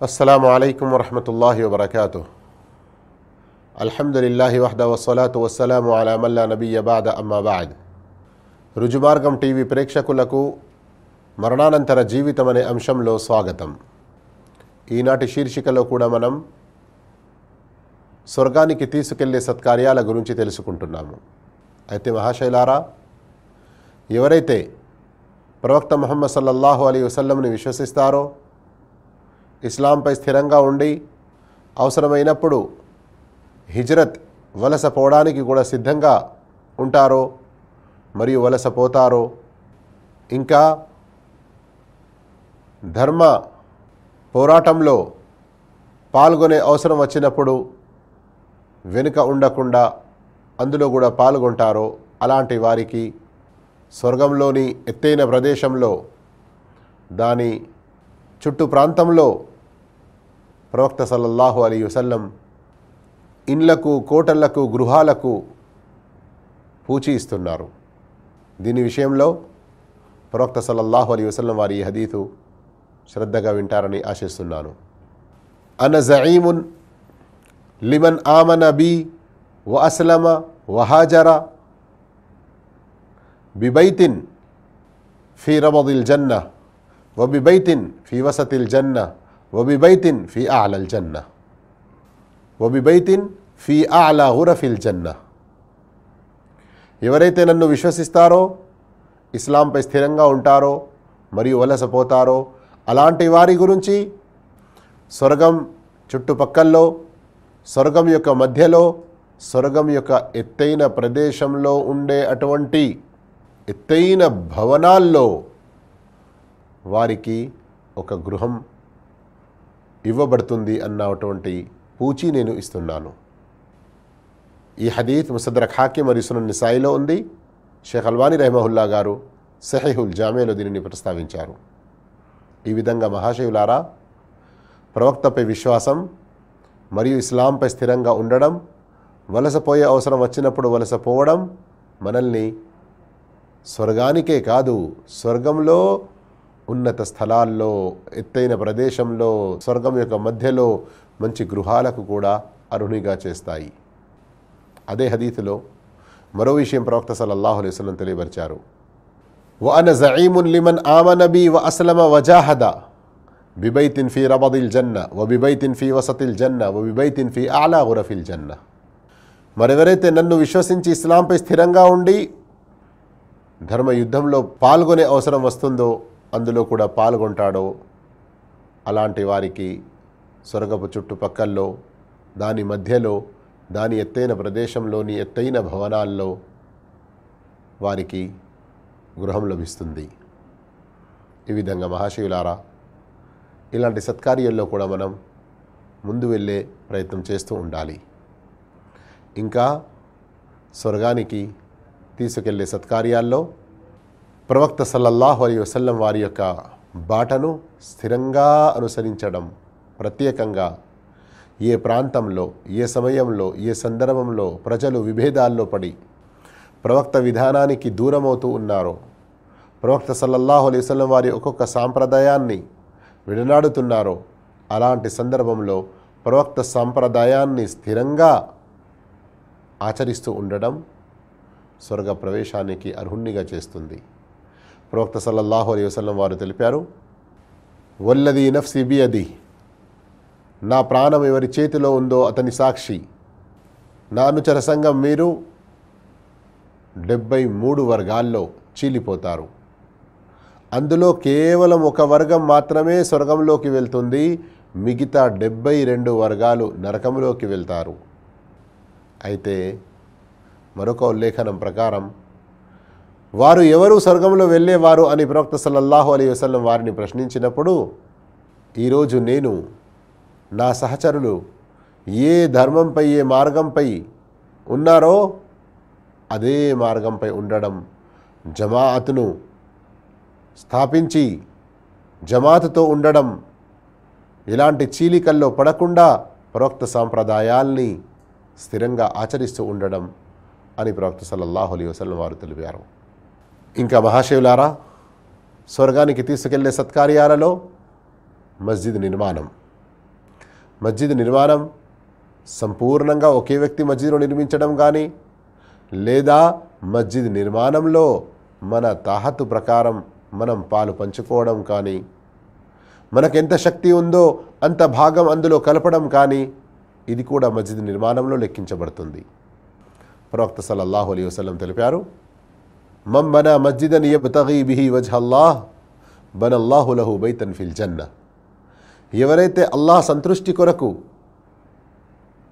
السلام عليكم ورحمة الله وبركاته الحمد لله وحده والصلاة والسلام على من لا نبي بعد أما بعد రుజుమార్గం TV ప్రేక్షకులకు మరణానంతర జీవితం అనే అంశంలో స్వాగతం ఈనాటి శీర్షికలో కూడా మనం స్వర్గానికి తీసుకెళ్లే సత్కార్యాల గురించి తెలుసుకుంటున్నాము అయితే మహాశైలారా ఎవరైతే ప్రవక్త ముహమ్మద్ సల్లల్లాహు అలీ వసల్లంని విశ్వసిస్తారో ఇస్లాంపై స్థిరంగా ఉండి అవసరమైనప్పుడు హిజ్రత్ వలస పోవడానికి కూడా సిద్ధంగా ఉంటారో మరియు వలస పోతారో ఇంకా ధర్మ పోరాటంలో పాల్గొనే అవసరం వచ్చినప్పుడు వెనుక ఉండకుండా అందులో కూడా పాల్గొంటారో అలాంటి వారికి స్వర్గంలోని ఎత్తైన ప్రదేశంలో దాని చుట్టూ ప్రాంతంలో ప్రవక్త సల్లల్లాహు అలీ వసల్లం ఇండ్లకు కోటళ్ళకు గృహాలకు పూచి ఇస్తున్నారు. దీని విషయంలో ప్రవక్త సల్లల్లాహు అలీ వసల్లం వారి ఈ హదీతు శ్రద్ధగా వింటారని ఆశిస్తున్నాను. అన జయీమున్ లిమన్ ఆమన బి వ అస్లమ వహాజర బిబైతిన్ ఫీ రబదిల్ జన్న వబిబైతిన్ ఫీ వసతిల్ జన్న వబిబైతిన్ ఫీ ఆలల్ జన్న వబిబైతిన్ ఫీ ఆలా హురఫిల్ జన్న ఎవరైతే నన్ను విశ్వసిస్తారో ఇస్లాంపై స్థిరంగా ఉంటారో మరియు వలసపోతారో అలాంటి వారి గురించి స్వర్గం చుట్టుపక్కల్లో స్వర్గం యొక్క మధ్యలో స్వర్గం యొక్క ఎత్తైన ప్రదేశంలో ఉండే అటువంటి ఎత్తైన భవనాల్లో వారికి ఒక గృహం ఇవ్వబడుతుంది అన్నటువంటి పూచి నేను ఇస్తున్నాను. ఈ హదీత్ ముసద్ర హాకిం మరియు సునన్ నిసాయిలో ఉంది. షేఖ్ అల్వానీ రెహమహుల్లా గారు సెహెహుల్ జామేలో దీనిని ప్రస్తావించారు. ఈ విధంగా మహాశివులారా ప్రవక్తపై విశ్వాసం మరియు ఇస్లాంపై స్థిరంగా ఉండడం వలసపోయే అవసరం వచ్చినప్పుడు వలసపోవడం మనల్ని స్వర్గానికే కాదు స్వర్గంలో ఉన్నత స్థలాల్లో ఎత్తైన ప్రదేశంలో స్వర్గం యొక్క మధ్యలో మంచి గృహాలకు కూడా అరుణిగా చేస్తాయి. అదే హదీతులో మరో విషయం ప్రవక్త సల్లల్లాహు అలైస్లం తెలియపరిచారు. వ అన జయీమున్ లిమన్ ఆమనబి వ అస్లమ వజాహద బిబైతిన్ ఫీ రబదిల్ జన్న వ బిబైతిన్ ఫీ వసతిల్ జన్న వ బిబైతిన్ ఫీ ఆలా ఉరఫిల్ జన్న. మరెవరైతే నన్ను విశ్వసించి ఇస్లాంపై స్థిరంగా ఉండి ధర్మ యుద్ధంలో పాల్గొనే అవసరం వస్తుందో అందులో కూడా పాల్గొంటాడో అలాంటి వారికి సొరగపు చుట్టుపక్కల్లో దాని మధ్యలో దాని ఎత్తైన ప్రదేశంలోని ఎత్తైన భవనాల్లో వారికి గృహం లభిస్తుంది. ఈ విధంగా మహాశివులారా ఇలాంటి సత్కార్యాల్లో కూడా మనం ముందు వెళ్ళే ప్రయత్నం చేస్తూ ఉండాలి. ఇంకా స్వర్గానికి తీసుకెళ్ళే సత్కార్యాల్లో ప్రవక్త సల్లల్లాహు అలీ వసల్లం వారి యొక్క బాటను స్థిరంగా అనుసరించడం ప్రత్యేకంగా ఏ ప్రాంతంలో ఏ సమయంలో ఏ సందర్భంలో ప్రజలు విభేదాల్లో పడి ప్రవక్త విధానానికి దూరమవుతూ ఉన్నారో ప్రవక్త సల్లల్లాహు అలీ వసల్లం వారి ఒక్కొక్క సాంప్రదాయాన్ని విడనాడుతున్నారో అలాంటి సందర్భంలో ప్రవక్త సాంప్రదాయాన్ని స్థిరంగా ఆచరిస్తూ ఉండడం స్వర్గ ప్రవేశానికి అర్హుణ్ణిగా చేస్తుంది. ప్రవక్త సల్లల్లాహు అలీ వసలం వారు తెలిపారు వల్లది నఫ్సి బియది నా ప్రాణం ఎవరి చేతిలో ఉందో అతని సాక్షి. నా అనుచర సంఘం మీరు డెబ్బై మూడు వర్గాల్లో చీలిపోతారు. అందులో కేవలం ఒక వర్గం మాత్రమే స్వర్గంలోకి వెళ్తుంది మిగతా డెబ్బై రెండు వర్గాలు నరకంలోకి వెళ్తారు. అయితే మరొక ఉల్లేఖనం ప్రకారం వారు ఎవరు స్వర్గంలో వెళ్ళేవారు అని ప్రవక్త సల్లల్లాహు అలీ వసలం వారిని ప్రశ్నించినప్పుడు ఈరోజు నేను నా సహచరులు ఏ ధర్మంపై ఏ మార్గంపై ఉన్నారో అదే మార్గంపై ఉండడం జమాఅతును స్థాపించి జమాతుతో ఉండడం ఇలాంటి చీలికల్లో పడకుండా ప్రవక్త సాంప్రదాయాల్ని స్థిరంగా ఆచరిస్తూ ఉండడం అని ప్రవక్త సల్లల్లాహు అలీ వసలం వారు తెలిపారు. ఇంకా మహాశివులారా స్వర్గానికి తీసుకెళ్ళే సత్కార్యాలలో మస్జిద్ నిర్మాణం. మస్జిద్ నిర్మాణం సంపూర్ణంగా ఒకే వ్యక్తి మస్జిద్ను నిర్మించడం కానీ లేదా మస్జిద్ నిర్మాణంలో మన తాహతు ప్రకారం మనం పాలు పంచుకోవడం కానీ మనకెంత శక్తి ఉందో అంత భాగం అందులో కలపడం కానీ ఇది కూడా మస్జిద్ నిర్మాణంలో లెక్కించబడుతుంది. ప్రవక్త సల్లల్లాహు అలీ వసలం తెలిపారు మం బనా మస్జిదన్ యబ్తగీ బిహి అల్లాహ్ బన లహు బైతన్ ఫిల్ జన్న ఎవరైతే అల్లాహ్ సంతృష్టి కొరకు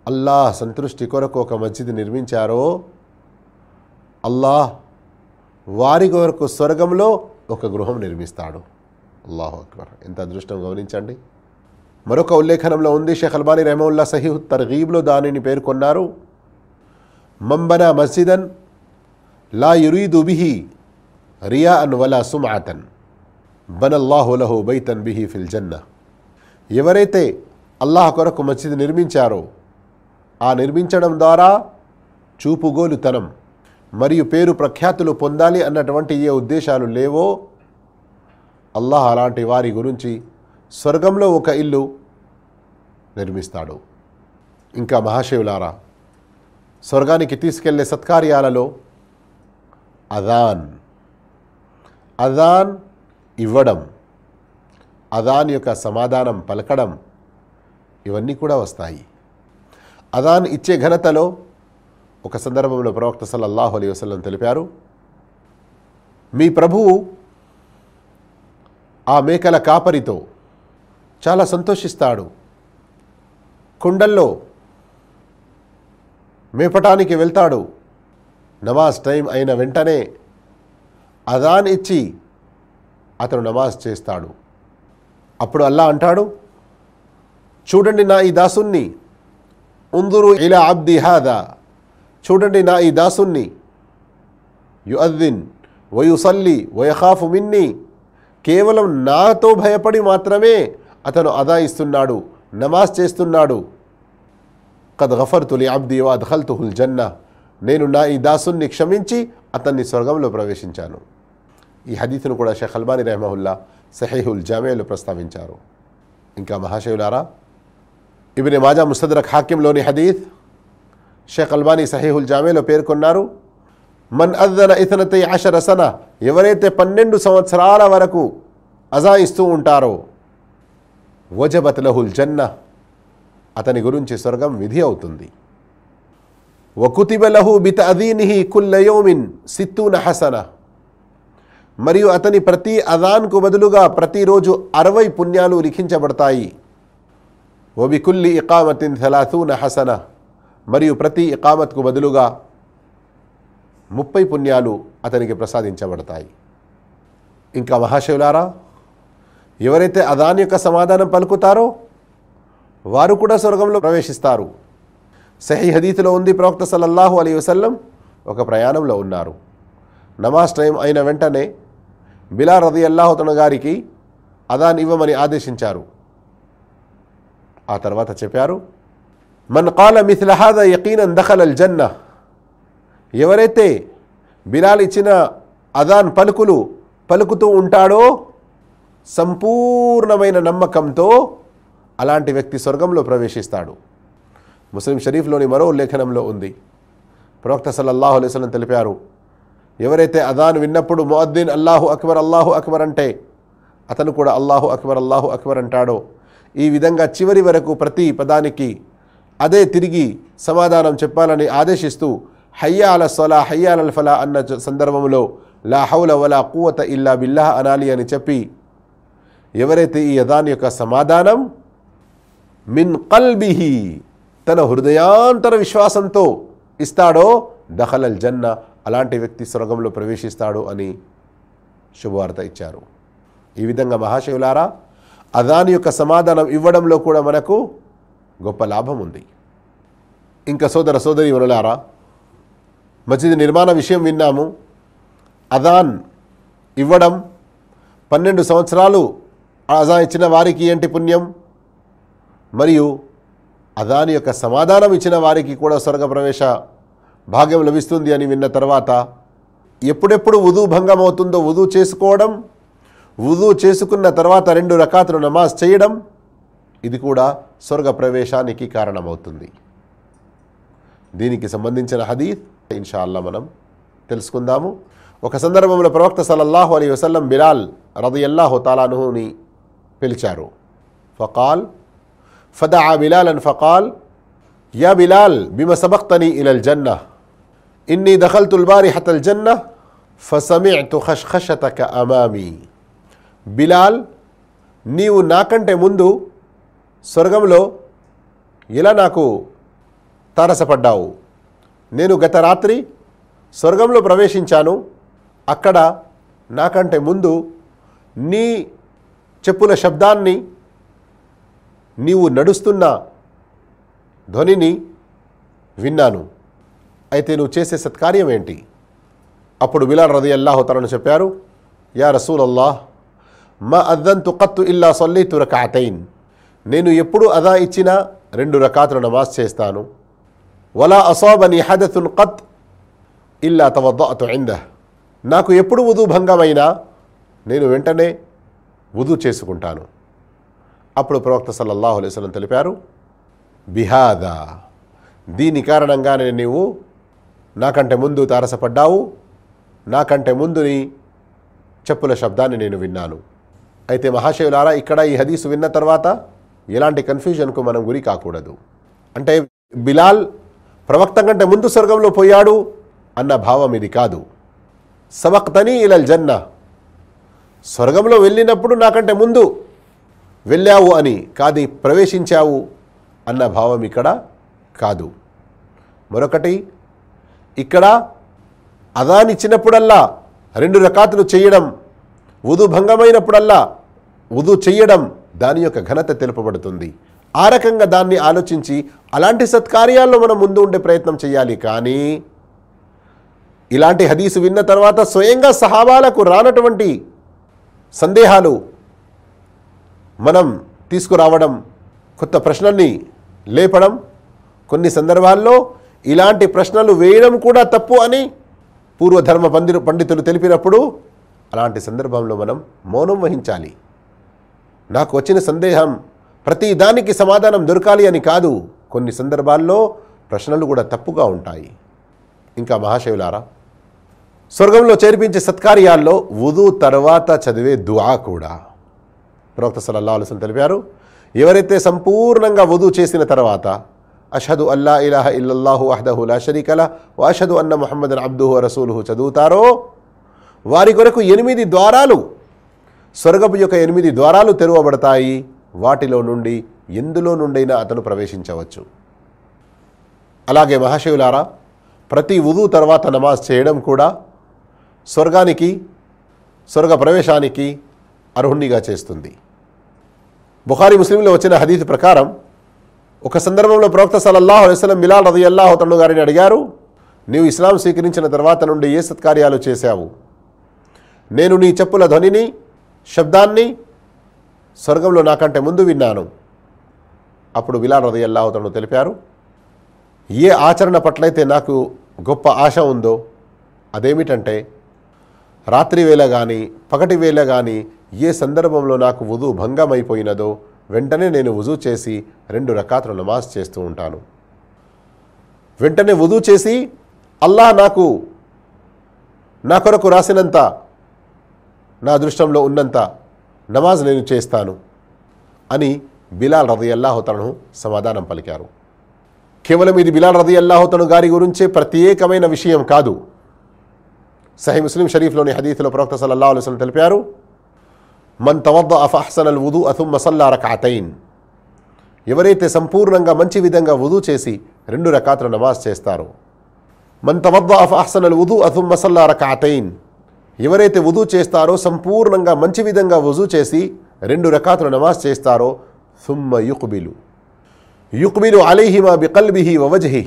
అల్లాహ్ సంతృష్టి కొరకు ఒక మస్జిద్ నిర్మించారో అల్లాహ్ వారి కొరకు స్వర్గంలో ఒక గృహం నిర్మిస్తాడు. అల్లాహు అక్బర్. ఎంత అదృష్టం గమనించండి. మరొక ఉల్లేఖనంలో ఉంది షేఖ్ అల్బానీ రెహమౌల్లా సహీ తర్గీబ్లో దానిని పేర్కొన్నారు. మంబనా మస్జిదన్ లా యురీదు బిహి రియా అన్ వలా సుమాతన్ బనల్లాహులహు బైతన్ బిహి ఫిల్ జన్న ఎవరైతే అల్లాహ్ కొరకు మస్జిద్ నిర్మించారో ఆ నిర్మించడం ద్వారా చూపుగోలుతనం మరియు పేరు ప్రఖ్యాతులు పొందాలి అన్నటువంటి ఏ ఉద్దేశాలు లేవో అల్లాహ్ అలాంటి వారి గురించి స్వర్గంలో ఒక ఇల్లు నిర్మిస్తాడు. ఇంకా మహాశివులారా స్వర్గానికి తీసుకెళ్ళే సత్కార్యాలలో అదాన్. అదాన్ ఇవ్వడం అదాన్ యొక్క సమాధానం పలకడం ఇవన్నీ కూడా వస్తాయి. అదాన్ ఇచ్చే ఘనతలో ఒక సందర్భంలో ప్రవక్త సల్లల్లాహు అలీ వసలం తెలిపారు మీ ప్రభువు ఆ మేకల కాపరితో చాలా సంతోషిస్తాడు. కుండల్లో మేపటానికి వెళ్తాడు. నమాజ్ టైం అయిన వెంటనే అదాన్ ఇచ్చి అతను నమాజ్ చేస్తాడు. అప్పుడు అల్లా అంటాడు చూడండి నా ఈ దాసుని ఉందురు ఇలా అబ్ది హాదా చూడండి నా ఈ దాసుని యుఅద్దిన్ వయుసల్లి వయఖాఫు మిన్ని కేవలం నాతో భయపడి మాత్రమే అతను అదా ఇస్తున్నాడు నమాజ్ చేస్తున్నాడు. కద్ గఫర్తులి అబ్ది అద్ఖల్తుహుల్ జన్నా. నేను నా ఈ దాసుని క్షమించి అతన్ని స్వర్గంలో ప్రవేశించాను. ఈ హదీత్ను కూడా షేఖ్ అల్బాని రెహమహుల్లా సహీహుల్ జామేలో ప్రస్తావించారు. ఇంకా మహాశయులారా ఇవిని మాజా ముస్తద్రక్ హాకింలోని హదీత్ షేఖ్ అల్బానీ సహీహుల్ జామేలో పేర్కొన్నారు మన్ అద్దన ఇతనతై ఆశర రసన ఎవరైతే పన్నెండు సంవత్సరాల వరకు అజాయిస్తూ ఉంటారో వజబత్ లహుల్ జన్న అతని గురించి స్వర్గం విధి అవుతుంది. వకుతిబలహు బిత అదీనిహి కుల్లయోమిన్ సిత్తూన హసన మరియు అతని ప్రతి అదాన్కు బదులుగా ప్రతిరోజు అరవై పుణ్యాలు లిఖించబడతాయి. వబికుల్లి ఇకామతిన్ సలాసూన హసన మరియు ప్రతి ఇకామత్కు బదులుగా ముప్పై పుణ్యాలు అతనికి ప్రసాదించబడతాయి. ఇంకా మహాశివులారా ఎవరైతే అదాన్ యొక్క సమాధానం పలుకుతారో వారు కూడా స్వర్గంలో ప్రవేశిస్తారు. సహీ హదీతులో ఉంది ప్రవక్త సల్లల్లాహు అలీ వసల్లం ఒక ప్రయాణంలో ఉన్నారు. నమాజ్ టైం అయిన వెంటనే బిలా రది అల్లాహుతన గారికి అదాన్ ఇవ్వమని ఆదేశించారు. ఆ తర్వాత చెప్పారు మన్ కాల మిథ్లహాద యకీనన్ దఖల్ అల్ జన్న ఎవరైతే బిలాల్ ఇచ్చిన అదాన్ పలుకులు పలుకుతూ ఉంటాడో సంపూర్ణమైన నమ్మకంతో అలాంటి వ్యక్తి స్వర్గంలో ప్రవేశిస్తాడు. ముస్లిం షరీఫ్లోని మరో ఉల్లేఖనంలో ఉంది. ప్రవక్త సల్లల్లాహు అలైవలం తెలిపారు ఎవరైతే అదాన్ విన్నప్పుడు మొద్దీన్ అల్లాహు అక్బర్ అల్లాహు అక్బర్ అంటే అతను కూడా అల్లాహు అక్బర్ అల్లాహు అక్బర్ అంటాడో ఈ విధంగా చివరి వరకు ప్రతి పదానికి అదే తిరిగి సమాధానం చెప్పాలని ఆదేశిస్తూ హయ్యా అల సొలా హయ్యా అల్ ఫలా అన్న సందర్భంలో లా హౌల వలా కూవత ఇల్లా బిల్లాహ అనాలి అని చెప్పి ఎవరైతే ఈ అదాన్ యొక్క సమాధానం మిన్ కల్బిహి తన హృదయాంతర విశ్వాసంతో ఇస్తాడో దహలల్ జన్న అలాంటి వ్యక్తి స్వర్గంలో ప్రవేశిస్తాడు అని శుభవార్త ఇచ్చారు. ఈ విధంగా మహాశివులారా అదాని యొక్క సమాధానం ఇవ్వడంలో కూడా మనకు గొప్ప లాభం ఉంది. ఇంకా సోదర సోదరి వరులారా మసీద్ నిర్మాణ విషయం విన్నాము. అదాన్ ఇవ్వడం పన్నెండు సంవత్సరాలు అజా ఇచ్చిన వారికి ఏంటి పుణ్యం? మరియు అదాని యొక్క సమాధానం ఇచ్చిన వారికి కూడా స్వర్గ ప్రవేశ భాగ్యం లభిస్తుంది అని విన్న తర్వాత ఎప్పుడెప్పుడు ఉదు భంగం అవుతుందో ఉదు చేసుకోవడం ఉదు చేసుకున్న తర్వాత రెండు రకాతులు నమాజ్ చేయడం ఇది కూడా స్వర్గ ప్రవేశానికి కారణమవుతుంది. దీనికి సంబంధించిన హదీత్ ఇన్షాల్లా మనం తెలుసుకుందాము. ఒక సందర్భంలో ప్రవక్త సలల్లాహు అలీ వసల్లం బిలాల్ రదయల్లాహు తాలానుహుని పిలిచారు. ఫకాల్ ఫదా బిలాల్ ఫకాల్ యా బిలాల్ బిమ సబక్తని ఇలల్ జన్న? ఇన్ని తుల్బారి హతల్ జన్న? ఫసమిఅతు ఖష్ఖషతక అమామి. బిలాల్ నీవు నాకంటే ముందు స్వర్గంలో ఇలా నాకు తారసపడ్డావు? నేను గత రాత్రి స్వర్గంలో ప్రవేశించాను. అక్కడ నాకంటే ముందు నీ చెప్పుల శబ్దాన్ని నీవు నడుస్తున్న ధ్వనిని విన్నాను. అయితే నువ్వు చేసే సత్కార్యం ఏంటి? అప్పుడు బిలాల్ రది అల్లాహు చెప్పారు యా రసూల్ అల్లాహ్ మా అద్దం తుకత్తు ఇల్లా సొల్లి తురకాతైన్ నేను ఎప్పుడు అదా ఇచ్చినా రెండు రకాతులు నమాజ్ చేస్తాను. వలా అసోబని హదతున్ కత్ ఇల్లా తవద్దు ఇంద నాకు ఎప్పుడు ఉదు భంగమైనా నేను వెంటనే ఉదు చేసుకుంటాను. అప్పుడు ప్రవక్త సల్లల్లాహు అలైహి తెలిపారు బిహాదా దీని కారణంగానే నీవు నాకంటే ముందు తారసపడ్డావు నాకంటే ముందుని చెప్పుల శబ్దాన్ని నేను విన్నాను. అయితే మహాశివులారా ఇక్కడ ఈ హదీసు విన్న తర్వాత ఎలాంటి కన్ఫ్యూజన్కు మనం గురి కాకూడదు. అంటే బిలాల్ ప్రవక్త కంటే ముందు స్వర్గంలో పోయాడు అన్న భావం ఇది కాదు. సబక్తని ఇలల్ జన్న స్వర్గంలో వెళ్ళినప్పుడు నాకంటే ముందు వెళ్ళావు అని కాది ప్రవేశించావు అన్న భావం ఇక్కడ కాదు. మరొకటి ఇక్కడ అదానిచ్చినప్పుడల్లా రెండు రకాతులు చేయడం ఉదు భంగమైనప్పుడల్లా ఉదు చెయ్యడం దాని యొక్క ఘనత తెలుపబడుతుంది. ఆ రకంగా దాన్ని ఆలోచించి అలాంటి సత్కార్యాల్లో మనం ముందు ఉండే ప్రయత్నం చేయాలి కానీ ఇలాంటి హదీసు విన్న తర్వాత స్వయంగా సహాబాలకు రానటువంటి సందేహాలు మనం తీసుకురావడం కొత్త ప్రశ్నల్ని లేపడం కొన్ని సందర్భాల్లో ఇలాంటి ప్రశ్నలు వేయడం కూడా తప్పు అని పూర్వధర్మ పండిరు పండితులు తెలిపినప్పుడు అలాంటి సందర్భంలో మనం మౌనం వహించాలి. నాకు వచ్చిన సందేహం ప్రతి దానికి సమాధానం దొరకాలి అని కాదు కొన్ని సందర్భాల్లో ప్రశ్నలు కూడా తప్పుగా ఉంటాయి. ఇంకా మహాశివులారా స్వర్గంలో చేర్పించే సత్కార్యాల్లో వుదు తర్వాత చదివే దుఆ కూడా. ప్రవక్త సల్లల్లా అలసం తెలిపారు ఎవరైతే సంపూర్ణంగా వధు చేసిన తర్వాత అషదు అల్లా ఇలాహ ఇల్లల్లాహు అహదహు లా షరీకల వాషదు అన్న మొహమ్మద్ అబ్దుహు రసూలుహు చదువుతారో వారి కొరకు ఎనిమిది ద్వారాలు స్వర్గపు యొక్క ఎనిమిది ద్వారాలు తెరవబడతాయి. వాటిలో నుండి ఎందులో నుండైనా అతను ప్రవేశించవచ్చు. అలాగే మహాశివులారా ప్రతి ఉదు తర్వాత నమాజ్ చేయడం కూడా స్వర్గానికి స్వర్గ ప్రవేశానికి అర్హుణ్ణిగా చేస్తుంది. బుఖారి ముస్లింలో వచ్చిన హదీత్ ప్రకారం ఒక సందర్భంలో ప్రవక్త సలల్లాహు అలైస్లం మిలాల్ రది అల్లాహు తన్ను గారిని అడిగారు నీవు ఇస్లాం స్వీకరించిన తర్వాత నుండి ఏ సత్కార్యాలు చేశావు? నేను నీ చెప్పుల ధ్వనిని శబ్దాన్ని స్వర్గంలో నాకంటే ముందు విన్నాను. అప్పుడు విలాల్ రది అల్లాహు తను తెలిపారు ఏ ఆచరణ పట్లయితే నాకు గొప్ప ఆశ ఉందో అదేమిటంటే రాత్రి వేళ కానీ పగటి వేళ కానీ ఏ సందర్భంలో నాకు వుజు భంగమైపోయినదో వెంటనే నేను వుజు చేసి రెండు రకాతులు నమాజ్ చేస్తూ ఉంటాను. వెంటనే వుజు చేసి అల్లాహ్ నాకు నా కొరకు రాసినంత నా అదృష్టంలో ఉన్నంత నమాజ్ నేను చేస్తాను అని బిలాల్ రది సమాధానం పలికారు. కేవలం ఇది బిలాల్ రది గారి గురించే ప్రత్యేకమైన విషయం కాదు. సహీ ముస్లిం షరీఫ్లోని హదీఫ్లో ప్రవక్త సల్లల్లాహు అలైహి తెలిపారు మన్ తవద్ద అఫహసన్ అల్ వుదు అథుమ్ మసల్లా రకాతయిన్ ఎవరైతే సంపూర్ణంగా మంచి విధంగా వుదు చేసి రెండు రకాతుల నమాజ్ చేస్తారో. మన్ తవద్ద అఫహసన్ అల్ వుదు అథుమ్ మసల్లా రకాతయిన్ ఎవరైతే వుదు చేస్తారో సంపూర్ణంగా మంచి విధంగా వుజు చేసి రెండు రకాతుల నమాజ్ చేస్తారో సుమ్మ యుక్బిలు. యుక్బిలు అలీహిమా బికల్బిహి వజహి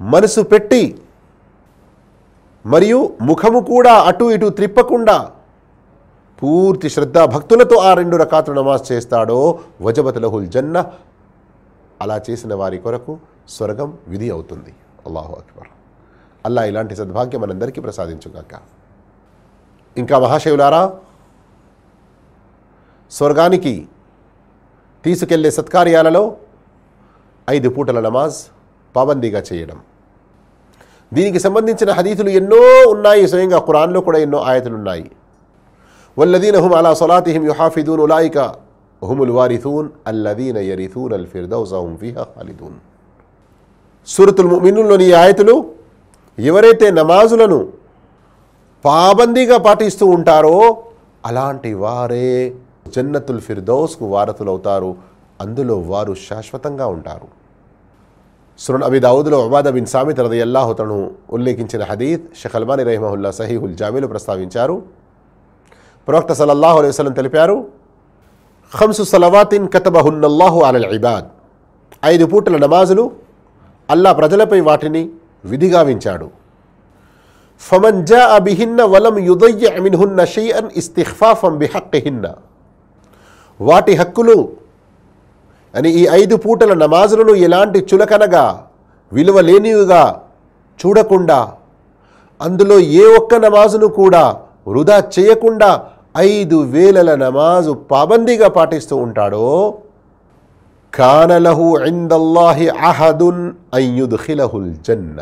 మనసు పెట్టి మరియు ముఖము కూడా అటు ఇటు త్రిప్పకుండా పూర్తి శ్రద్ధ భక్తులతో ఆ రెండు రకాతులు నమాజ్ చేస్తాడో వజబతులహుల్ జన్న అలా చేసిన వారి కొరకు స్వర్గం విధి అవుతుంది. అల్లాహు అక్బర్. అల్లా ఇలాంటి సద్భాగ్యం మనందరికీ ప్రసాదించుగాక. ఇంకా మహాశివులారా స్వర్గానికి తీసుకెళ్ళే సత్కార్యాలలో ఐదు పూటల నమాజ్ పాబందీగా చేయడం. దీనికి సంబంధించిన హదీతులు ఎన్నో ఉన్నాయి. స్వయంగా ఖురాన్లో కూడా ఎన్నో ఆయతులు ఉన్నాయి వల్లదీన హుమ్ అలా సొలాతిహిం యుహాఫిదూన్ ఉలాయిక హుముల్ వారిథూన్ అల్లదీన యరిథూన్ అల్ ఫిర్దౌజాహుం ఫిహా ఖాలిదూన్. సూరతుల్ మిన్నుల్లోని ఈ ఆయతులు ఎవరైతే నమాజులను పాబందీగా పాటిస్తూ ఉంటారో అలాంటి వారే జన్నతుల్ ఫిర్దౌస్కు వారతులవుతారు అందులో వారు శాశ్వతంగా ఉంటారు. సురన్ అబి దావుద్లో ఉబాద బిన్ సామిత్ రది అల్లాహుతను ఉల్లేఖించిన హదీద్ షేఖ్ అల్బానీ రహిమహుల్లా సహీహుల్ జామీలు ప్రస్తావించారు. ప్రవక్త సలల్లాహు అలైహి వసలం తెలిపారు ఖమ్సు సలవాతిన్ కతబహున్నల్లాహు అలల్ ఇబాద్. ఐదు పూటల నమాజులు అల్లా ప్రజలపై వాటిని విధిగావించాడు. ఫమన్ జా అబిహిన్న వలం యుదయ్య మిన్హున్న షైఅన్ ఇస్తిఖ్ఫాఫం బిహక్కిహిన్న. వాటి హక్కులు అని ఈ ఐదు పూటల నమాజులను ఎలాంటి చులకనగా విలువ లేనివిగా చూడకుండా అందులో ఏ ఒక్క నమాజును కూడా వృధా చేయకుండా ఐదు వేలల నమాజు పాబందీగా పాటిస్తూ ఉంటాడో? కానలహు ఇందల్లాహి అహదున్ అయ్యుద్ఖిలహుల్ జన్న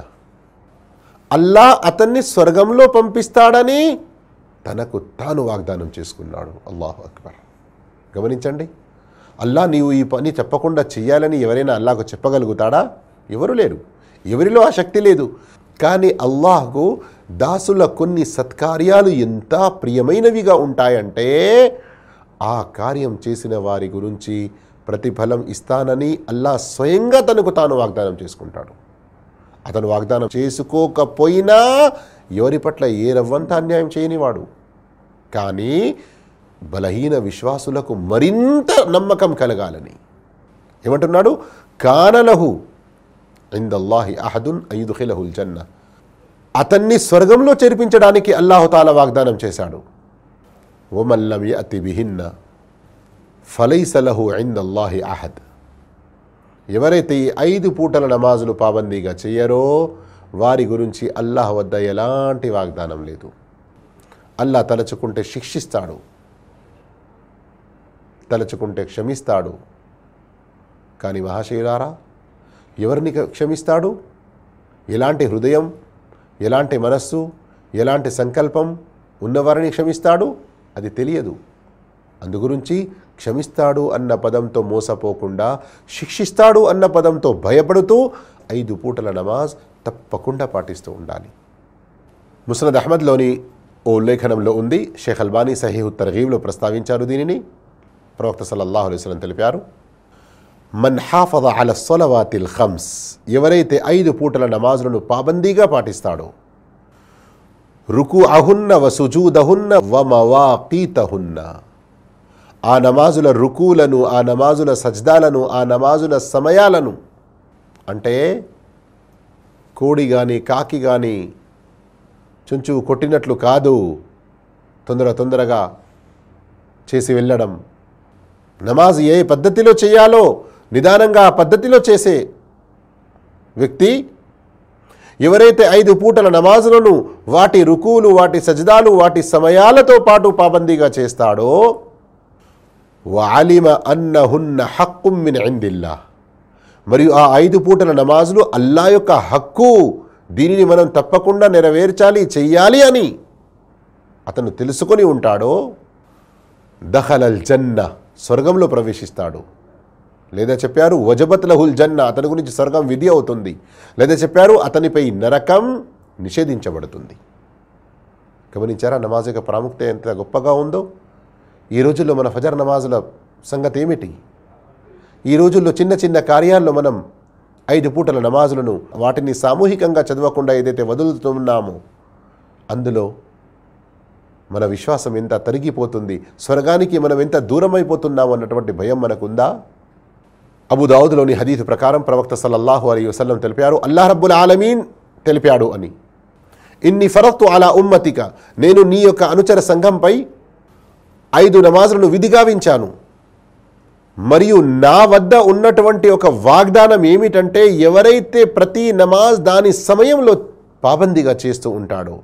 అల్లా అతన్ని స్వర్గంలో పంపిస్తాడని తనకు తాను వాగ్దానం చేసుకున్నాడు. అల్లాహు అక్బర్. గమనించండి. అల్లా నీవు ఈ పని చెప్పకుండా చెయ్యాలని ఎవరైనా అల్లాకు చెప్పగలుగుతాడా? ఎవరు లేరు. ఎవరిలో ఆ శక్తి లేదు. కానీ అల్లాహకు దాసుల కొన్ని సత్కార్యాలు ఎంత ప్రియమైనవిగా ఉంటాయంటే ఆ కార్యం చేసిన వారి గురించి ప్రతిఫలం ఇస్తానని అల్లా స్వయంగా తనకు తాను వాగ్దానం చేసుకుంటాడు. అతను వాగ్దానం చేసుకోకపోయినా ఎవరి పట్ల ఏ రవ్వంత అన్యాయం చేయనివాడు. కానీ బలహీన విశ్వాసులకు మరింత నమ్మకం కలగాలని. ఏమంటున్నాడు? కానలహు ఇందల్లాహి అహదున్ ఐదుఖిలహుల్ జన్న. అతన్ని స్వర్గంలో చేర్పించడానికి అల్లాహుతాల వాగ్దానం చేశాడు. ఒమల్లం అతి విహిన్న ఫలైసలహు ఇందల్లాహి అహద్. ఎవరైతే ఈ ఐదు పూటల నమాజులు పాబందీగా చేయరో వారి గురించి అల్లాహ్ వద్ద ఎలాంటి వాగ్దానం లేదు. అల్లా తలచుకుంటే శిక్షిస్తాడు. తలచుకుంటే క్షమిస్తాడు. కానీ మహాశయులారా ఎవరిని క్షమిస్తాడు? ఎలాంటి హృదయం ఎలాంటి మనస్సు ఎలాంటి సంకల్పం ఉన్నవారిని క్షమిస్తాడు? అది తెలియదు. అందుగురించి క్షమిస్తాడు అన్న పదంతో మోసపోకుండా శిక్షిస్తాడు అన్న పదంతో భయపడుతూ ఐదు పూటల నమాజ్ తప్పకుండా పాటిస్తూ ఉండాలి. ముసనద్ అహ్మద్లోని ఓ ఉల్లేఖనంలో ఉంది. షేఖ్ అల్బానీ సహీహు తర్గీబ్లో ప్రస్తావించారు దీనిని. ప్రవక్త సల్లల్లాహు అలైహి తెలిపారు మన్ హాఫద అల సొలవాతిల్ ఖమ్స్ ఎవరైతే ఐదు పూటల నమాజులను పాబందీగా పాటిస్తాడో రుకు అహున్న వ సుజూదహున్న వ మవాకీతహున్న ఆ నమాజుల రుకులను ఆ నమాజుల సజ్దాలను ఆ నమాజుల సమయాలను అంటే కోడి కానీ కాకి కానీ చుంచు కొట్టినట్లు కాదు తొందర తొందరగా చేసి వెళ్ళడం నమాజ్ ఏ పద్ధతిలో చేయాలో నిదానంగా ఆ పద్ధతిలో చేసే వ్యక్తి ఎవరైతే ఐదు పూటల నమాజులను వాటి రుకులు వాటి సజదాలు వాటి సమయాలతో పాటు పాబందీగా చేస్తాడో వాలిమ అన్నహున్న హక్కు మిన్ ఇందిల్లా. మరియు ఆ ఐదు పూటల నమాజులు అల్లా యొక్క హక్కు దీనిని మనం తప్పకుండా నెరవేర్చాలి చెయ్యాలి అని అతను తెలుసుకొని ఉంటాడో దహలల్ జన్న. స్వర్గంలో ప్రవేశిస్తాడు. లేదా చెప్పారు వజబత్ లహుల్ జన్న అతని గురించి స్వర్గం విధి అవుతుంది. లేదా చెప్పారు అతనిపై నరకం నిషేధించబడుతుంది. గమనించారా నమాజ్ యొక్క ప్రాముఖ్యత ఎంత గొప్పగా ఉందో? ఈ రోజుల్లో మన ఫజర్ నమాజుల సంగతి ఏమిటి? ఈ రోజుల్లో చిన్న చిన్న కార్యాల్లో మనం ఐదు పూటల నమాజులను వాటిని సామూహికంగా చదవకుండా ఏదైతే వదులుతున్నామో అందులో మన విశ్వాసం ఎంత తరిగిపోతుంది స్వర్గానికి మనం ఎంత దూరం అన్నటువంటి భయం మనకుందా? అబుదావుద్లోని హదీత్ ప్రకారం ప్రవక్త సల్లల్లాహు అలీ వసల్లం తెలిపారు అల్లాహ్ రబ్బుల్ ఆలమీన్ తెలిపాడు అని. ఇన్ని ఫరత్తు అలా ఉమ్మతిక నేను నీ యొక్క అనుచర సంఘంపై ఐదు నమాజులను విధిగావించాను. మరియు నా వద్ద ఉన్నటువంటి ఒక వాగ్దానం ఏమిటంటే ఎవరైతే ప్రతి నమాజ్ దాని సమయంలో పాబందీగా చేస్తూ ఉంటాడో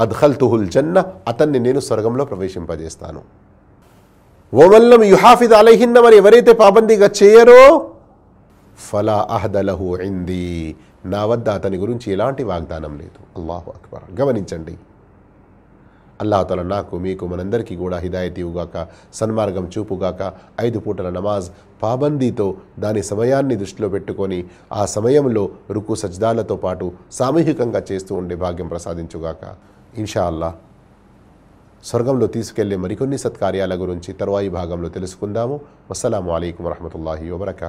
అద్హల్తుహుల్ జన్న అతన్ని నేను స్వర్గంలో ప్రవేశింపజేస్తాను. ఓమల్లం యుహాఫిద్ అలహిన్న మరి ఎవరైతే పాబందీగా చేయరో? ఫలా అహదలహు ఇంది. నా వద్ద అతని గురించి ఎలాంటి వాగ్దానం లేదు. అల్లాహు అక్బర్. గమనించండి. అల్లాహతల నాకు మీకు మనందరికీ కూడా హిదాయతీ సన్మార్గం చూపుగాక ఐదు పూటల నమాజ్ పాబందీతో దాని సమయాన్ని దృష్టిలో పెట్టుకొని ఆ సమయంలో రుకు సజ్దాలతో పాటు సామూహికంగా చేస్తూ ఉండే భాగ్యం ప్రసాదించుగాక. ఇన్షా స్వర్గంలో తీసుకెళ్ళే మరికొన్ని సత్కార్యాల గురించి తరువాయి భాగంలో తెలుసుకుందాము. అస్సలం అయికం వరహమూల వబర్కాతు.